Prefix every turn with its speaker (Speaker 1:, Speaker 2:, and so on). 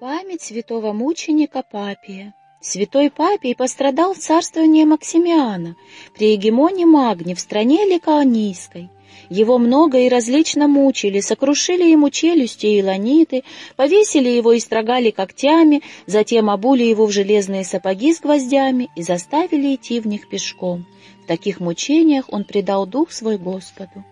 Speaker 1: Память святого мученика Папия. Святой Папий пострадал в царствовании Максимиана при егемоне Магни в стране Ликаонийской. Его много и различно мучили, сокрушили ему челюсти и ланиты, повесили его и строгали когтями, затем обули его в железные сапоги с гвоздями и заставили идти в них пешком. В таких мучениях он предал дух свой Господу.